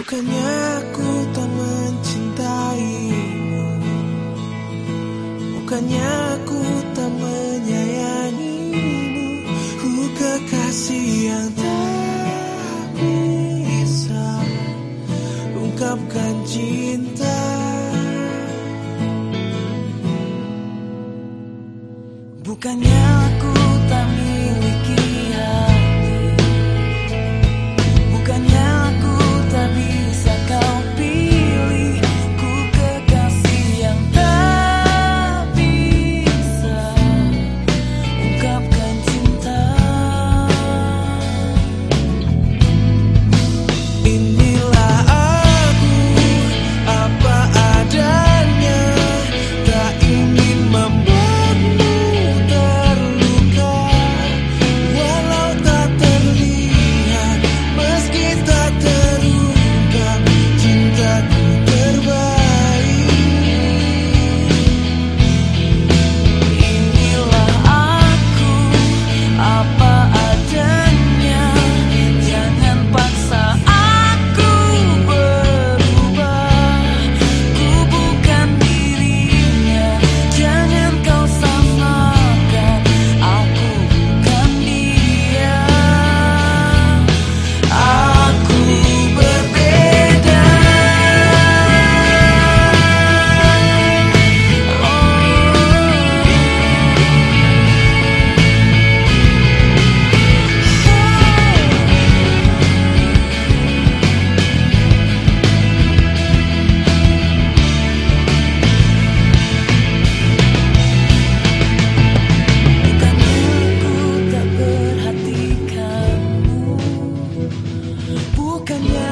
Bukannya aku tak mencintaimu. Bukannya aku tak menyayangimu. Ku kekasih yang tak bisa. Ungkapkan cinta kanya